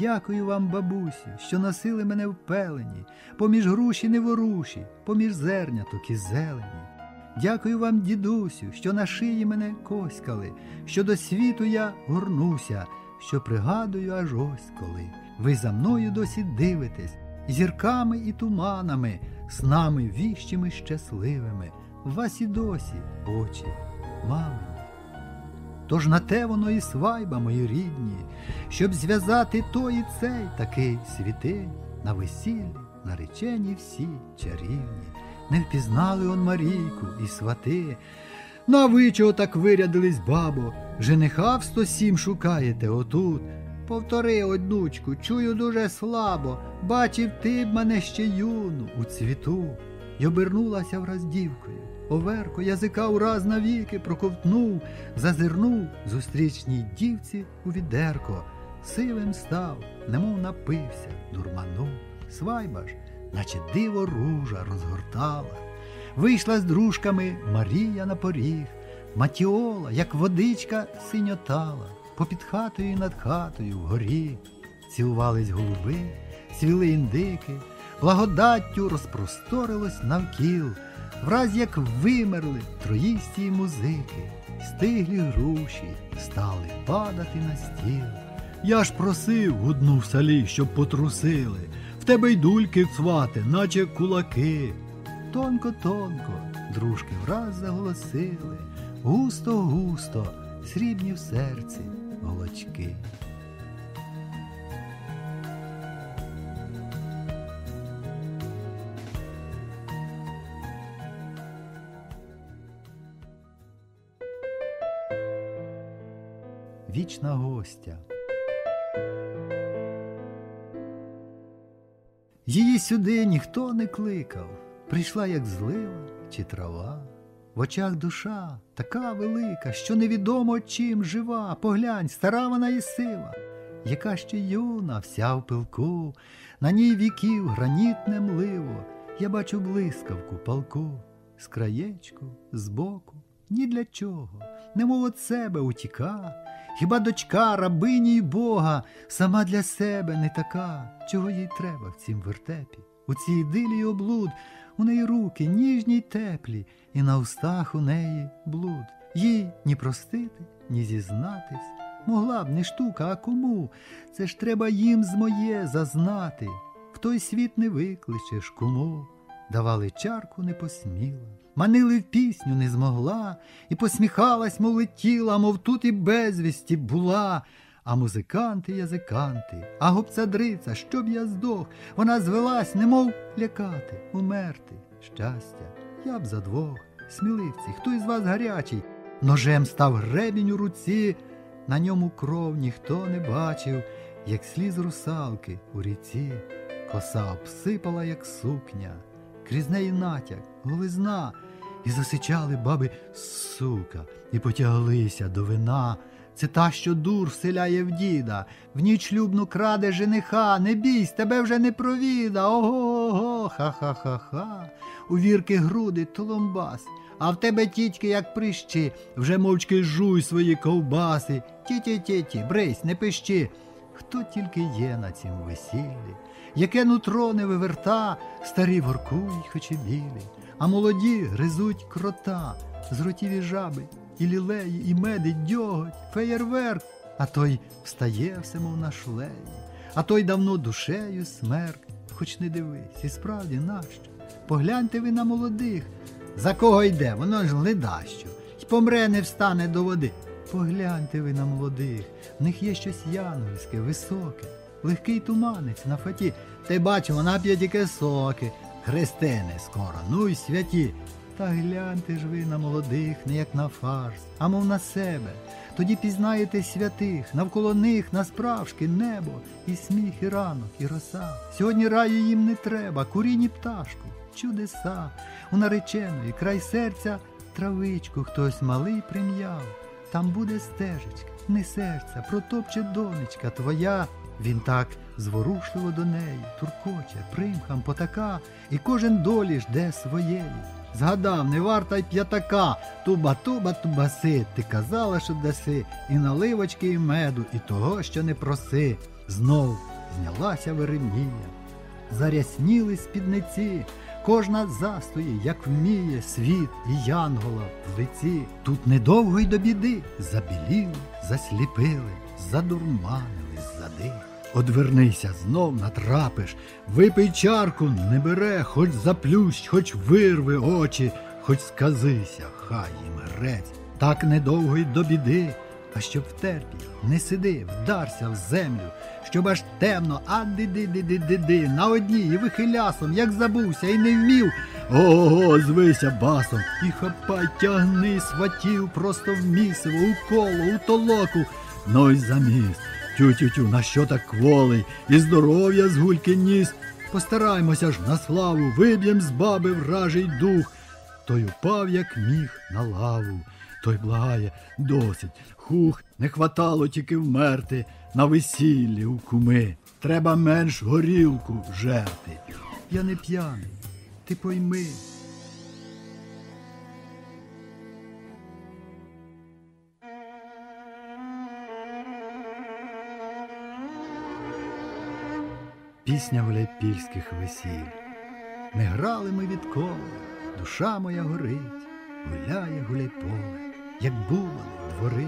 Дякую вам, бабусю, що носили мене в пелені, поміж груші неворуші, поміж зерняток і зелені. Дякую вам, дідусю, що на шиї мене коськали, що до світу я горнуся, що пригадую аж ось коли. Ви за мною досі дивитесь, зірками і туманами, снами віщими щасливими, вас і досі очі, мамині. Тож на те воно і свайба, мої рідні, щоб зв'язати той і цей такий світи, на весіллі, наречені всі чарівні. Не впізнали он Марійку і свати. На ви чого так вирядились, бабо? Жениха в 107 шукаєте отут. Повтори, однучку, чую дуже слабо, бачив ти б мене ще юну у цвіту. й обернулася враз дівкою. Оверко язика ураз навіки проковтнув, зазирнув зустрічній дівці у відерко, сивим став, немов напився, дурманув. Свайба ж, наче диво ружа розгортала. Вийшла з дружками Марія на поріг, Матіола, як водичка, синьотала, попід хатою і над хатою вгорі. Цілувались голуби, цвіли індики, благодаттю розпросторилось навкіл, враз як вимерли троїсті музики, стиглі груші стали падати на стіл. Я ж просив гудну в салі, щоб потрусили, в тебе й дульки цвати, наче кулаки. Тонко-тонко дружки враз заголосили, густо-густо, срібні в серці голочки. Вічна гостя. Її сюди ніхто не кликав, прийшла, як злива чи трава. В очах душа така велика, що невідомо чим жива. Поглянь, стара вона і сива, яка ще юна, вся в пилку, на ній віків гранітне мливо. Я бачу блискавку палку, з краєчку, збоку, ні для чого, немов от себе утіка. Хіба дочка рабині й Бога сама для себе не така, чого їй треба в цім вертепі, у цій ідилі облуд, у неї руки ніжні й теплі, і на устах у неї блуд. Їй ні простити, ні зізнатись. Могла б не штука, а кому? Це ж треба їм з моє зазнати. В той світ не викличеш кому. Давали чарку не посміла, манили в пісню не змогла, і посміхалась, мов летіла, мов тут і безвісті була. А музиканти, язиканти, а гопцадриця, щоб я здох, вона звелась, немов лякати, умерти. Щастя, я б за двох, сміливці, хто із вас гарячий, ножем став гребінь у руці, на ньому кров ніхто не бачив, як сліз русалки у ріці, коса обсипала, як сукня, крізь неї натяк, голизна, і засичали баби сука, і потяглися до вина. Це та, що дур вселяє в діда, в ніч любну краде жениха, не бійсь, тебе вже не провіда. Ого, ого, ха-ха-ха-ха. У вірки груди толомбас, а в тебе тітьки, як прищі, вже мовчки жуй свої ковбаси. Ті-ті-ті-ті, брись, не пищи. Хто тільки є на цім весіллі, яке нутро не виверта, старі воркують, хоч і білі, а молоді гризуть крота, з зротіві жаби і лілеї, і меди, дьоготь, феєрверк, а той встає все, мов на шлеї, а той давно душею смерк, хоч не дивись, і справді нащо? Погляньте ви на молодих. За кого йде, воно ж ледащо, й помре не встане до води. Погляньте ви на молодих, в них є щось янгольське, високе, легкий туманець на фаті. Ти бачу, вона п'є тільки соки, хрестини скоро, ну й святі. Та гляньте ж ви на молодих, не як на фарс, а мов на себе. Тоді пізнаєте святих, навколо них насправжки небо, і сміх, і ранок, і роса. Сьогодні раю їм не треба, куріні пташку, чудеса. У нареченої край серця травичку хтось малий прим'яв. Там буде стежечка, не серця, протопче донечка твоя. Він так зворушливо до неї, туркоче, примхам потака, і кожен долі жде своєї. Згадав, не варта й п'ятака. Туба, туба, тубаси. Ти казала, що даси, і наливочки, і меду, і того, що не проси. Знов знялася Веремія. Зарясніли спідниці, кожна застої, як вміє, світ і янгола в лиці. Тут недовго й до біди забіліли, засліпили, задурманили зади. Одвернися, знов натрапиш, випий чарку, не бере, хоч заплющ, хоч вирви очі, хоч сказися, хай їм грець. Так недовго й до біди, а щоб втерпі, не сиди, вдарся в землю, щоб аж темно, а диди-диди-диди, на одній і вихилясом, як забувся і не вмів. Ого, звися басом, і хапай, тягни сватів просто в місиво, у коло, у толоку, ну й замість. Тю-тю-тю, на що так кволий, і здоров'я з гульки ніс. Постараймося ж на славу, виб'єм з баби вражий дух. Той упав, як міг, на лаву. Той благає досить. Хух, не хватало тільки вмерти на весіллі у куми. Треба менш горілку жерти. Я не п'яний, ти пойми. Пісня вляйпільських весіль. Не грали ми відколи, душа моя горить, гуляє гуляй поле, як бували двори.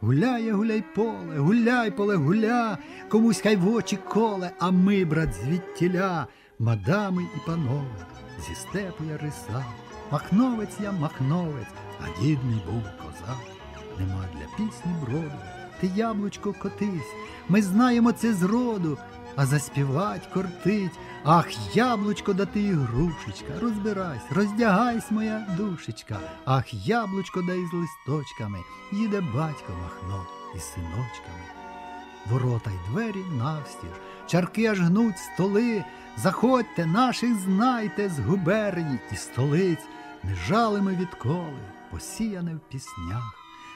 Гуляє, гуляй поле, гуляй поле, гуля, комусь хай в очі коле, а ми, брат, звідтіля, мадами і панове, зі степу я риса, махновець я махновець, а дід мій був козак. Нема для пісні броду, ти яблучко котись, ми знаємо це зроду, а заспівать кортить. Ах, яблучко, да ти грушечка, розбирайся, роздягайся, моя душечка. Ах, яблучко, да із листочками, їде батько махно із синочками. Ворота й двері навстіж, чарки аж гнуть столи. Заходьте, наших знайте з губерні і столиць, не жали ми відколи, посіяне в піснях.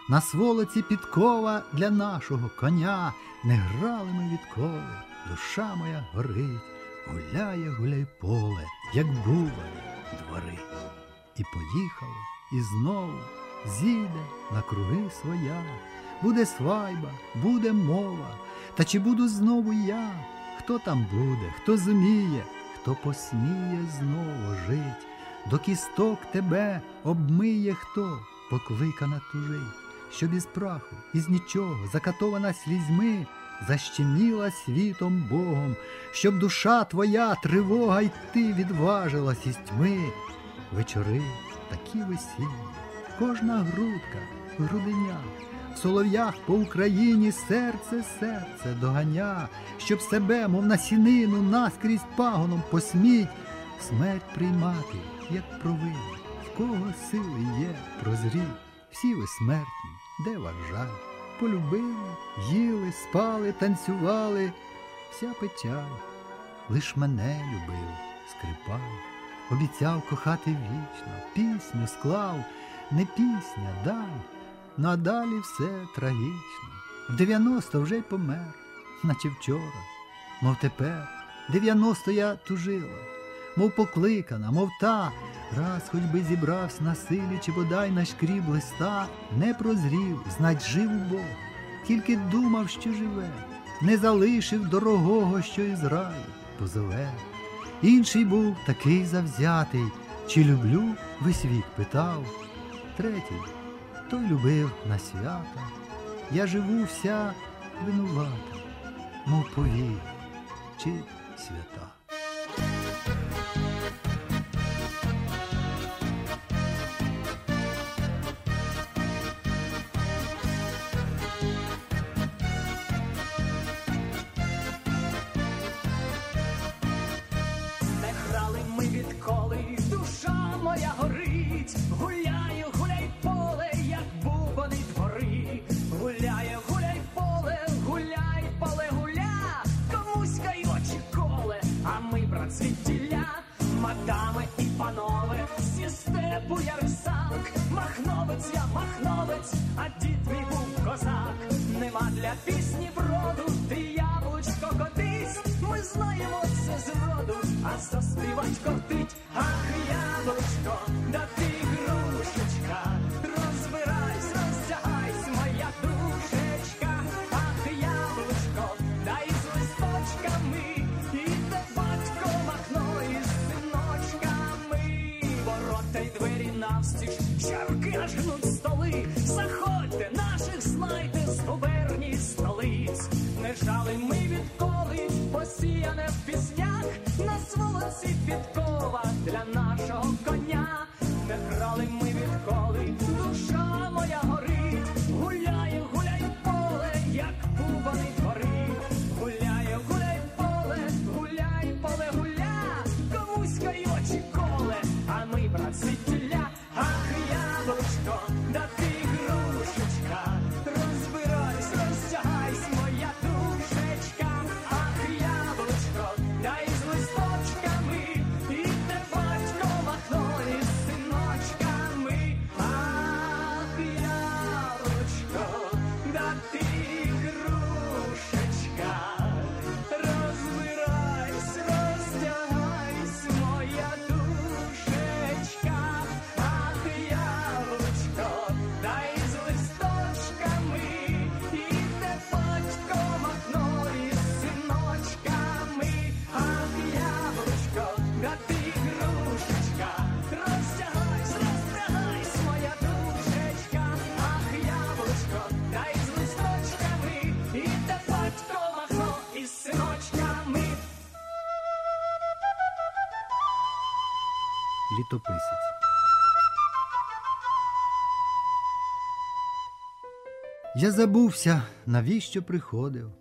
На сволоці підкова для нашого коня, не грали ми відколи, душа моя горить, гуляє, гуляй поле, як бували двори. І поїхало, і знову зійде на круги своя. Буде свайба, буде мова, та чи буду знову я? Хто там буде, хто зуміє, хто посміє знову жить, до кісток тебе обмиє хто, покликана тужить щоб із праху, із нічого, закатована слізьми, защеміла світом Богом, щоб душа твоя, тривога й ти відважилась із тьми. Вечори такі весільні, кожна грудка, груденя, в солов'ях по Україні серце, серце доганя, щоб себе, мов на сінину, наскрізь пагоном посміть, смерть приймати, як провину, в кого сили є, прозріть, всі ви смертні де ваш жаль? Полюбили, їли, спали, танцювали, вся печаль. Лиш мене любив, скрипав, обіцяв кохати вічно, пісню склав, не пісня, даль, надалі все трагічно. В дев'яносто вже й помер, наче вчора, мов тепер, дев'яносто я тужила, мов покликана, мов та. Раз хоч би зібрався на силі, чи бодай на шкріб листа, не прозрів, знать жив Бог, тільки думав, що живе, не залишив дорогого, що із раю позове. Інший був такий завзятий, чи люблю, весь вік питав. Третій той любив на свята. Я живу вся винувата, мов повір, чи свята. цвітілля, мадами і панове, зі степу я рисак, махновець я махновець, а дід мій був козак, нема для пісні броду, ти яблучко котись, ми знаємо це зроду, а заспівать котить, ах, яблучко. навстіж, чарки аж гнуть столи, заходьте, наших знайте з губерній столиць, не жали ми відколи, посіяне в піснях, на сволоці підколи. місто, на ти. літописець. Я забувся, навіщо приходив.